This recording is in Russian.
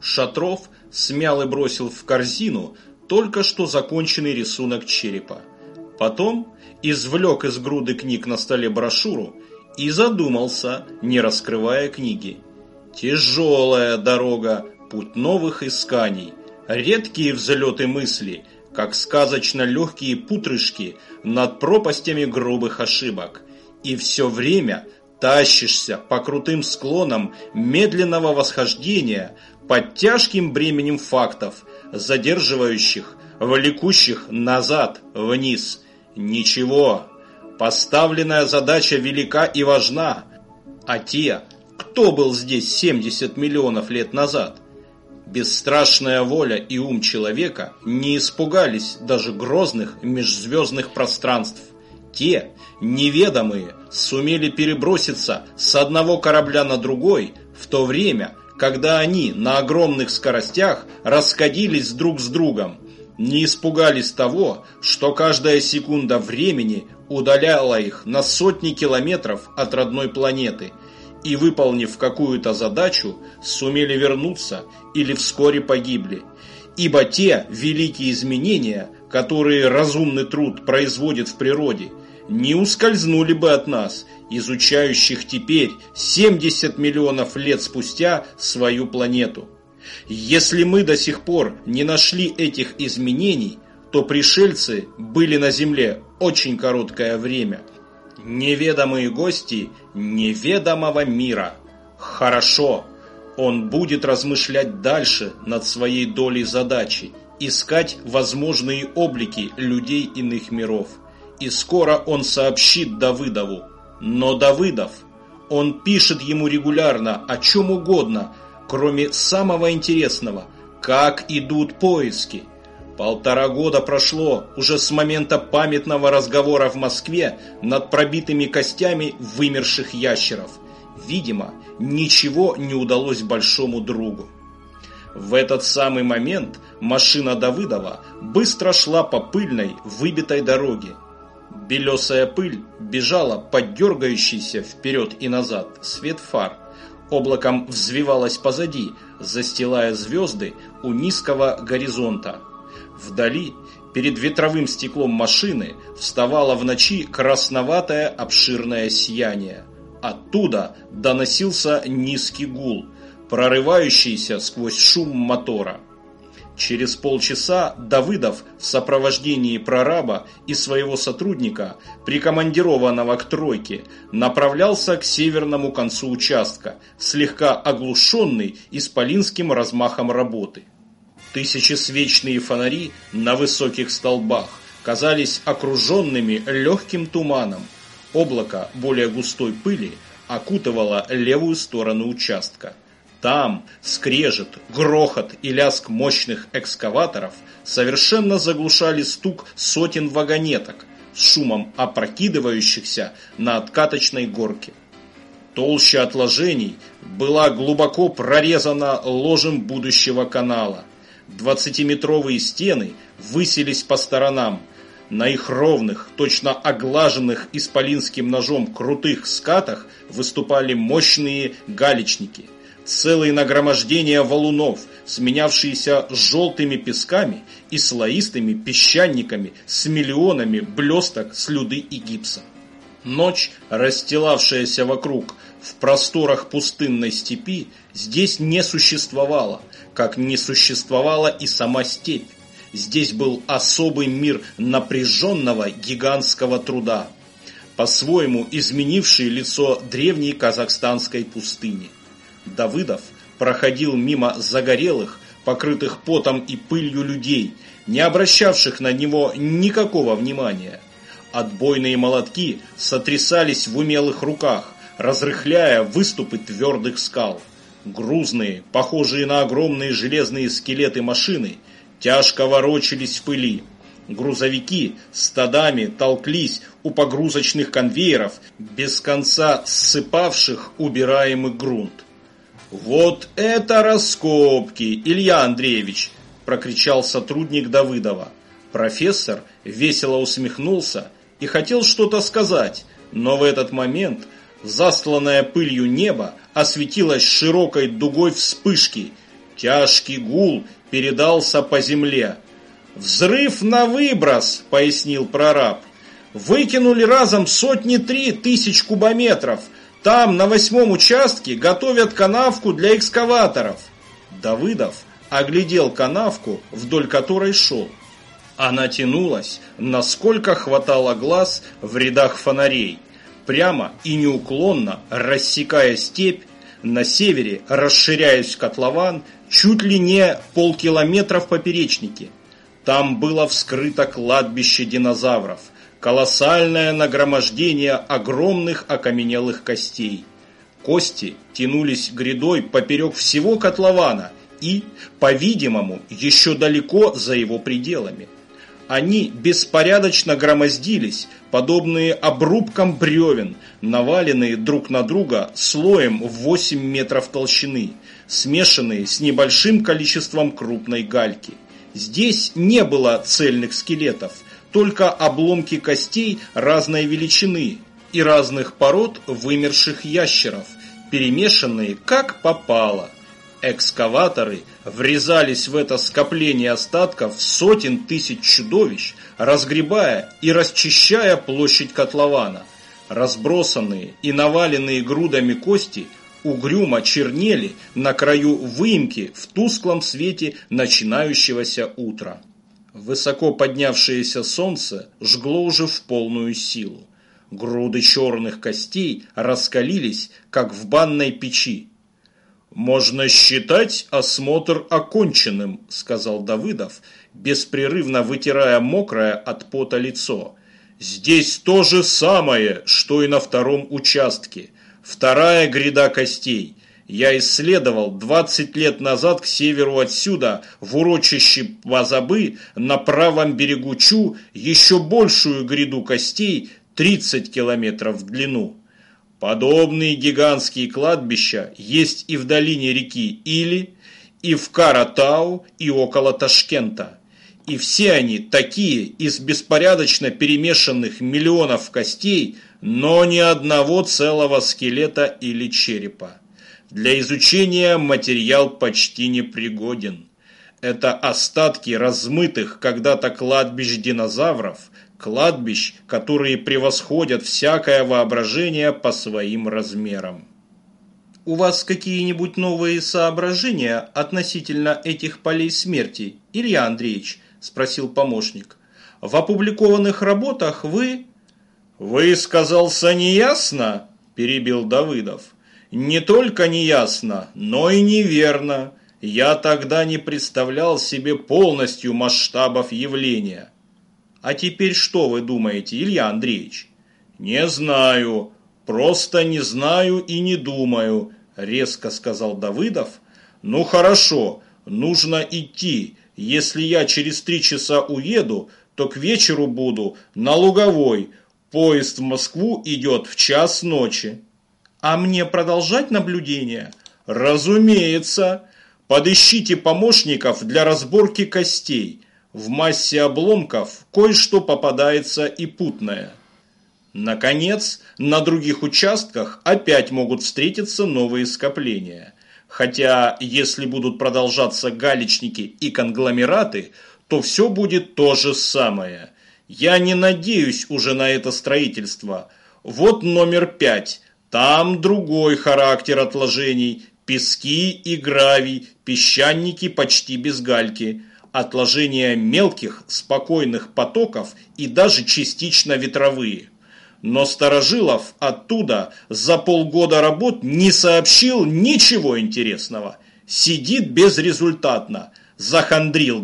Шатров смял и бросил в корзину только что законченный рисунок черепа. Потом извлек из груды книг на столе брошюру и задумался, не раскрывая книги. Тяжелая дорога, путь новых исканий, редкие взлеты мысли, как сказочно легкие путрышки над пропастями грубых ошибок. И все время тащишься по крутым склонам медленного восхождения под тяжким бременем фактов, задерживающих, влекущих назад, вниз. Ничего, поставленная задача велика и важна, а те, кто был здесь 70 миллионов лет назад, бесстрашная воля и ум человека не испугались даже грозных межзвездных пространств. Те, неведомые, сумели переброситься с одного корабля на другой в то время, когда они на огромных скоростях расходились друг с другом, не испугались того, что каждая секунда времени удаляла их на сотни километров от родной планеты и, выполнив какую-то задачу, сумели вернуться или вскоре погибли. Ибо те великие изменения, которые разумный труд производит в природе, не ускользнули бы от нас изучающих теперь 70 миллионов лет спустя свою планету. Если мы до сих пор не нашли этих изменений, то пришельцы были на Земле очень короткое время. Неведомые гости неведомого мира. Хорошо, он будет размышлять дальше над своей долей задачи, искать возможные облики людей иных миров. И скоро он сообщит Давыдову, но Давыдов, он пишет ему регулярно о чем угодно, кроме самого интересного, как идут поиски. Полтора года прошло уже с момента памятного разговора в Москве над пробитыми костями вымерших ящеров. Видимо, ничего не удалось большому другу. В этот самый момент машина Давыдова быстро шла по пыльной, выбитой дороге. Белесая пыль бежала под дергающийся вперед и назад свет фар. Облаком взвивалась позади, застилая звезды у низкого горизонта. Вдали, перед ветровым стеклом машины, вставало в ночи красноватое обширное сияние. Оттуда доносился низкий гул, прорывающийся сквозь шум мотора. Через полчаса Давыдов в сопровождении прораба и своего сотрудника, прикомандированного к тройке, направлялся к северному концу участка, слегка оглушенный исполинским размахом работы. Тысячесвечные фонари на высоких столбах казались окруженными легким туманом. Облако более густой пыли окутывало левую сторону участка. Там скрежет, грохот и лязг мощных экскаваторов совершенно заглушали стук сотен вагонеток с шумом опрокидывающихся на откаточной горке. Толща отложений была глубоко прорезана ложем будущего канала. Двадцатиметровые стены высились по сторонам. На их ровных, точно оглаженных исполинским ножом крутых скатах выступали мощные галечники – целые нагромождения валунов, сменявшиеся желтыми песками и слоистыми песчаниками с миллионами блесток, слюды и гипса. Ночь, расстилавшаяся вокруг в просторах пустынной степи, здесь не существовала, как не существовала и сама степь. Здесь был особый мир напряженного гигантского труда, по-своему изменивший лицо древней казахстанской пустыни. Давыдов проходил мимо загорелых, покрытых потом и пылью людей, не обращавших на него никакого внимания. Отбойные молотки сотрясались в умелых руках, разрыхляя выступы твердых скал. Грузные, похожие на огромные железные скелеты машины, тяжко ворочались в пыли. Грузовики стадами толклись у погрузочных конвейеров, без конца ссыпавших убираемый грунт. «Вот это раскопки, Илья Андреевич!» – прокричал сотрудник Давыдова. Профессор весело усмехнулся и хотел что-то сказать, но в этот момент засланное пылью небо осветилось широкой дугой вспышки, Тяжкий гул передался по земле. «Взрыв на выброс», — пояснил прораб. «Выкинули разом сотни три тысяч кубометров. Там, на восьмом участке, готовят канавку для экскаваторов». Давыдов оглядел канавку, вдоль которой шел. Она тянулась, насколько хватало глаз в рядах фонарей, прямо и неуклонно рассекая степь, на севере расширяясь в котлован чуть ли не полкилометра в поперечнике. Там было вскрыто кладбище динозавров, колоссальное нагромождение огромных окаменелых костей. Кости тянулись грядой поперек всего котлована и, по-видимому, еще далеко за его пределами. Они беспорядочно громоздились, подобные обрубкам бревен, наваленные друг на друга слоем в 8 метров толщины, смешанные с небольшим количеством крупной гальки. Здесь не было цельных скелетов, только обломки костей разной величины и разных пород вымерших ящеров, перемешанные как попало. Экскаваторы врезались в это скопление остатков сотен тысяч чудовищ, разгребая и расчищая площадь котлована. Разбросанные и наваленные грудами кости угрюмо чернели на краю выемки в тусклом свете начинающегося утра. Высоко поднявшееся солнце жгло уже в полную силу. Груды черных костей раскалились, как в банной печи, «Можно считать осмотр оконченным», – сказал Давыдов, беспрерывно вытирая мокрое от пота лицо. «Здесь то же самое, что и на втором участке. Вторая гряда костей. Я исследовал 20 лет назад к северу отсюда, в урочище Вазабы, на правом берегу Чу, еще большую гряду костей 30 километров в длину». Подобные гигантские кладбища есть и в долине реки Или, и в Каратау, и около Ташкента. И все они такие из беспорядочно перемешанных миллионов костей, но ни одного целого скелета или черепа. Для изучения материал почти непригоден. Это остатки размытых когда-то кладбищ динозавров, кладбищ, которые превосходят всякое воображение по своим размерам. «У вас какие-нибудь новые соображения относительно этих полей смерти, Илья Андреевич?» – спросил помощник. «В опубликованных работах вы...» «Высказался неясно?» – перебил Давыдов. «Не только неясно, но и неверно. Я тогда не представлял себе полностью масштабов явления». А теперь что вы думаете, Илья Андреевич? Не знаю, просто не знаю и не думаю, резко сказал Давыдов. Ну хорошо, нужно идти. Если я через три часа уеду, то к вечеру буду на Луговой. Поезд в Москву идет в час ночи. А мне продолжать наблюдение? Разумеется. Подыщите помощников для разборки костей. В массе обломков кое-что попадается и путное. Наконец, на других участках опять могут встретиться новые скопления. Хотя, если будут продолжаться галечники и конгломераты, то все будет то же самое. Я не надеюсь уже на это строительство. Вот номер пять. Там другой характер отложений. Пески и гравий, песчаники почти без гальки – отложения мелких, спокойных потоков и даже частично ветровые. Но Старожилов оттуда за полгода работ не сообщил ничего интересного. Сидит безрезультатно, захандрил